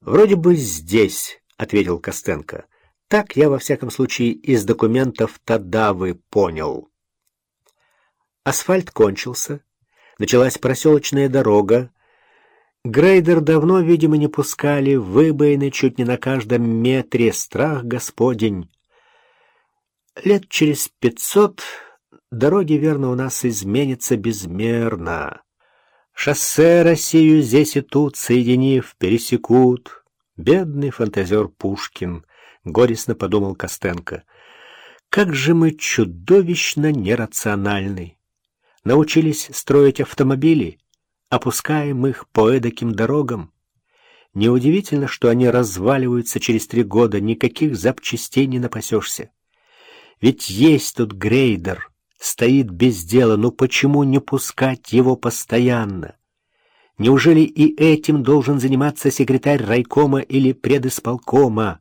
«Вроде бы здесь», — ответил Костенко. «Так я, во всяком случае, из документов Тадавы понял». Асфальт кончился, началась проселочная дорога. Грейдер давно, видимо, не пускали, выбоины чуть не на каждом метре, страх господень. Лет через пятьсот дороги, верно, у нас изменятся безмерно. Шоссе Россию здесь и тут, соединив, пересекут. Бедный фантазер Пушкин, горестно подумал Костенко. Как же мы чудовищно нерациональны. Научились строить автомобили, опускаем их по эдаким дорогам. Неудивительно, что они разваливаются через три года, никаких запчастей не напасешься. Ведь есть тут грейдер, стоит без дела, но почему не пускать его постоянно? Неужели и этим должен заниматься секретарь райкома или предисполкома?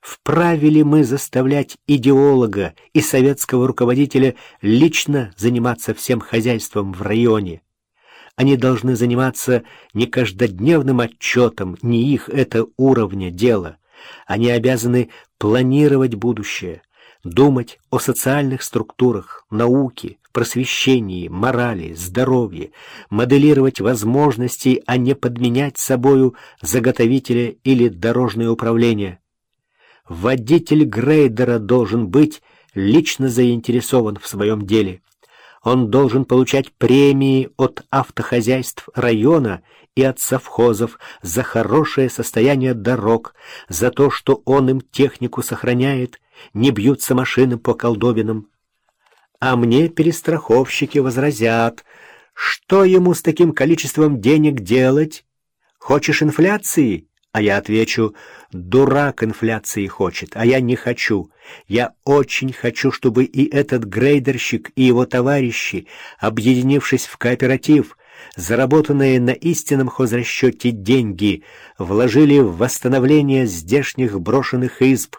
Вправе ли мы заставлять идеолога и советского руководителя лично заниматься всем хозяйством в районе? Они должны заниматься не каждодневным отчетом, не их это уровня дела. Они обязаны планировать будущее, думать о социальных структурах, науке, просвещении, морали, здоровье, моделировать возможности, а не подменять собою заготовителя или дорожное управление. Водитель грейдера должен быть лично заинтересован в своем деле. Он должен получать премии от автохозяйств района и от совхозов за хорошее состояние дорог, за то, что он им технику сохраняет, не бьются машины по колдобинам. А мне перестраховщики возразят, что ему с таким количеством денег делать? Хочешь инфляции? А я отвечу, дурак инфляции хочет, а я не хочу. Я очень хочу, чтобы и этот грейдерщик, и его товарищи, объединившись в кооператив, заработанные на истинном хозрасчете деньги, вложили в восстановление здешних брошенных изб,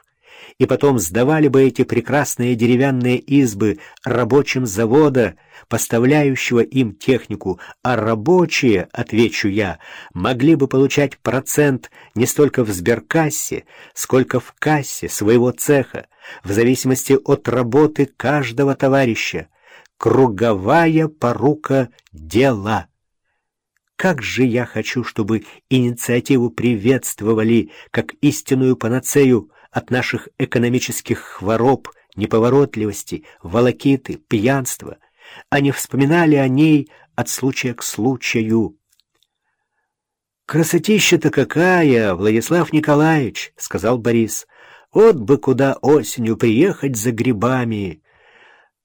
и потом сдавали бы эти прекрасные деревянные избы рабочим завода, поставляющего им технику, а рабочие, отвечу я, могли бы получать процент не столько в сберкассе, сколько в кассе своего цеха, в зависимости от работы каждого товарища. Круговая порука дела. Как же я хочу, чтобы инициативу приветствовали как истинную панацею от наших экономических хвороб, неповоротливости, волокиты, пьянства. Они вспоминали о ней от случая к случаю. «Красотища-то какая, Владислав Николаевич!» — сказал Борис. «Вот бы куда осенью приехать за грибами!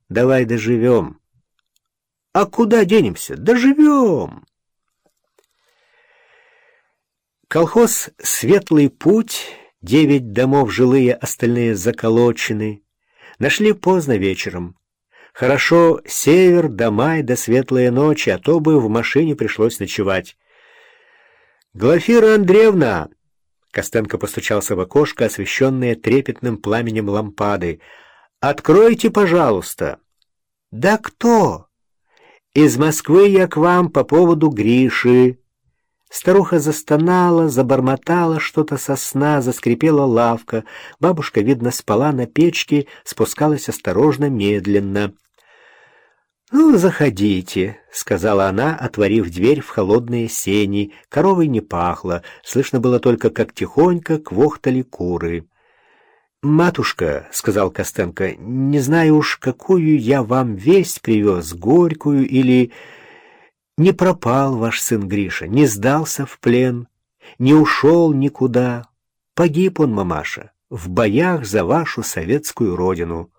Давай доживем!» «А куда денемся? Доживем!» Колхоз «Светлый путь» Девять домов жилые, остальные заколочены. Нашли поздно вечером. Хорошо, север, до май, до светлые ночи, а то бы в машине пришлось ночевать. «Глафира Андреевна!» Костенко постучался в окошко, освещенное трепетным пламенем лампады. «Откройте, пожалуйста!» «Да кто?» «Из Москвы я к вам по поводу Гриши». Старуха застонала, забормотала что-то со сна, заскрипела лавка. Бабушка, видно, спала на печке, спускалась осторожно, медленно. «Ну, заходите», — сказала она, отворив дверь в холодные сени. Коровой не пахло, слышно было только, как тихонько квохтали куры. «Матушка», — сказал Костенко, — «не знаю уж, какую я вам весть привез, горькую или...» Не пропал ваш сын Гриша, не сдался в плен, не ушел никуда. Погиб он, мамаша, в боях за вашу советскую родину.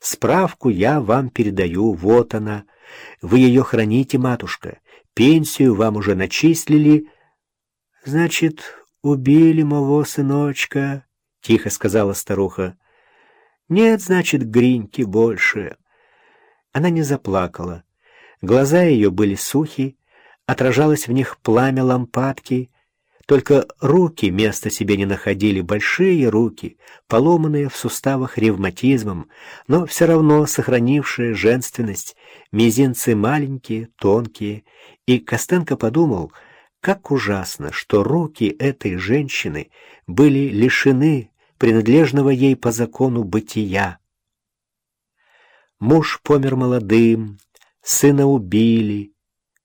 Справку я вам передаю, вот она. Вы ее храните, матушка. Пенсию вам уже начислили. Значит, убили моего сыночка, — тихо сказала старуха. Нет, значит, Гриньки больше. Она не заплакала. Глаза ее были сухи, отражалось в них пламя лампадки, только руки места себе не находили, большие руки, поломанные в суставах ревматизмом, но все равно сохранившие женственность, мизинцы маленькие, тонкие, и Костенко подумал, Как ужасно, что руки этой женщины были лишены принадлежного ей по закону бытия. Муж помер молодым, сына убили.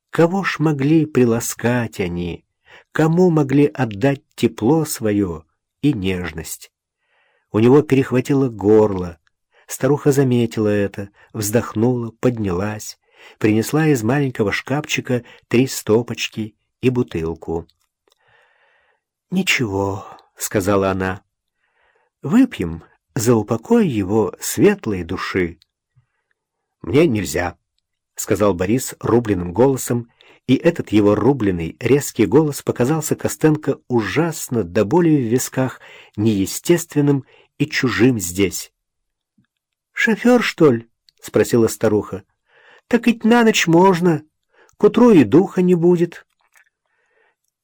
Кого ж могли приласкать они? Кому могли отдать тепло свое и нежность? У него перехватило горло. Старуха заметила это, вздохнула, поднялась, принесла из маленького шкафчика три стопочки и бутылку. «Ничего», — сказала она, — «выпьем за упокой его светлой души». «Мне нельзя», — сказал Борис рубленным голосом, и этот его рубленый, резкий голос показался Костенко ужасно, до боли в висках, неестественным и чужим здесь. «Шофер, что ли?» — спросила старуха. «Так ведь на ночь можно. К утру и духа не будет».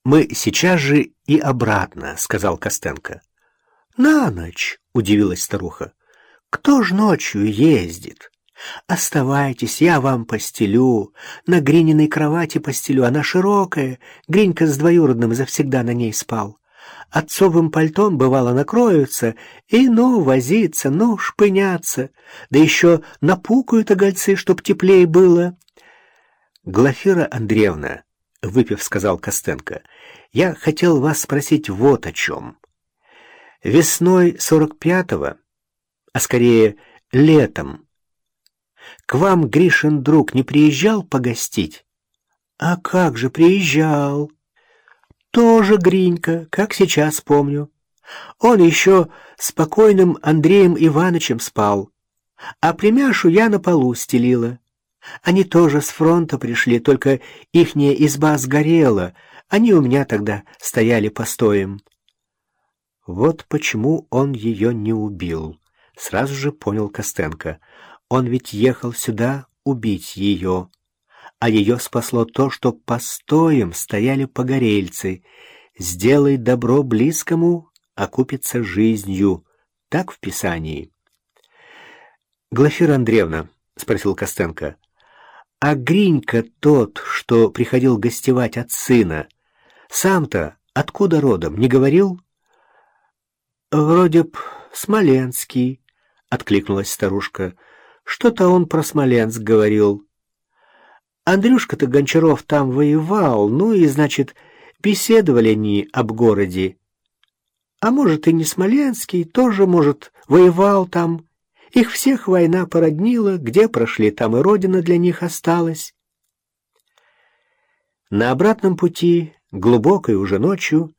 «Мы сейчас же и обратно», — сказал Костенко. «На ночь», — удивилась старуха. «Кто ж ночью ездит? Оставайтесь, я вам постелю. На Грининой кровати постелю, она широкая. Гринька с двоюродным завсегда на ней спал. Отцовым пальтом, бывало, накроются, и, ну, возиться, ну, шпыняться. Да еще напукают огольцы, чтоб теплее было». Глафира Андреевна, — выпив, сказал Костенко, — «я хотел вас спросить вот о чем. Весной сорок пятого, а скорее летом, к вам Гришин друг не приезжал погостить?» «А как же приезжал?» «Тоже Гринька, как сейчас помню. Он еще спокойным Андреем Ивановичем спал, а племяшу я на полу стелила». Они тоже с фронта пришли, только ихняя изба сгорела. Они у меня тогда стояли постоем. Вот почему он ее не убил. Сразу же понял Костенко. Он ведь ехал сюда убить ее. А ее спасло то, что постоем стояли погорельцы. «Сделай добро близкому, окупится жизнью». Так в Писании. «Глафира Андреевна», — спросил Костенко, — а Гринька тот, что приходил гостевать от сына, сам-то откуда родом, не говорил? Вроде б Смоленский, откликнулась старушка. Что-то он про Смоленск говорил. Андрюшка-то Гончаров там воевал, ну и, значит, беседовали они об городе. А может, и не Смоленский, тоже, может, воевал там, их всех война породнила, где прошли, там и родина для них осталась. На обратном пути, глубокой уже ночью,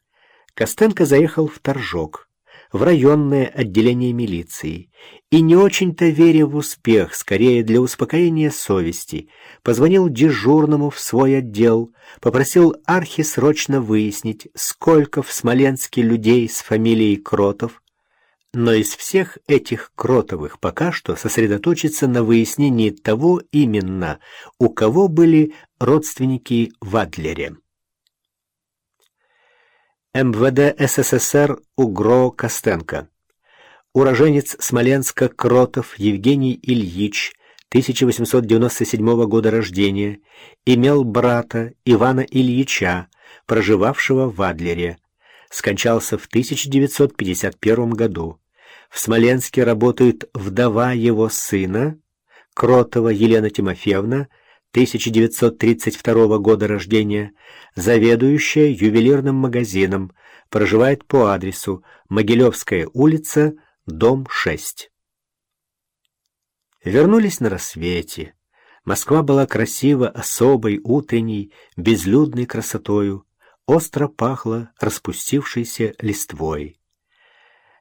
Костенко заехал в Торжок, в районное отделение милиции, и не очень-то веря в успех, скорее для успокоения совести, позвонил дежурному в свой отдел, попросил Архи срочно выяснить, сколько в Смоленске людей с фамилией Кротов, но из всех этих Кротовых пока что сосредоточиться на выяснении того именно, у кого были родственники в Адлере. МВД СССР Угро Костенко. Уроженец Смоленска Кротов Евгений Ильич, 1897 года рождения, имел брата Ивана Ильича, проживавшего в Адлере. Скончался в 1951 году. В Смоленске работает вдова его сына, Кротова Елена Тимофеевна, 1932 года рождения, заведующая ювелирным магазином, проживает по адресу Могилевская улица, дом 6. Вернулись на рассвете. Москва была красива особой, утренней, безлюдной красотою, остро пахла распустившейся листвой.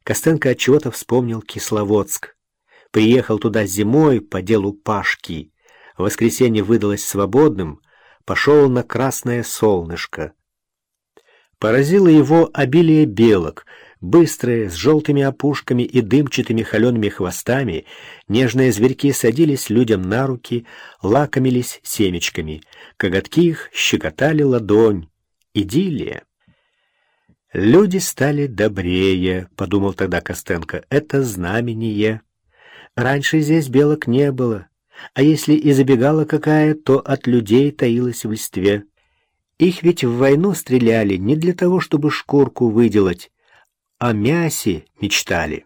Костенко отчего-то вспомнил Кисловодск. Приехал туда зимой по делу Пашки. Воскресенье выдалось свободным, пошел на красное солнышко. Поразило его обилие белок, быстрые, с желтыми опушками и дымчатыми холеными хвостами, нежные зверьки садились людям на руки, лакомились семечками, коготки их щекотали ладонь. Идиллия. «Люди стали добрее», — подумал тогда Костенко. «Это знамение. Раньше здесь белок не было, а если и забегала какая, то от людей таилась в листве. Их ведь в войну стреляли не для того, чтобы шкурку выделать, а мясе мечтали.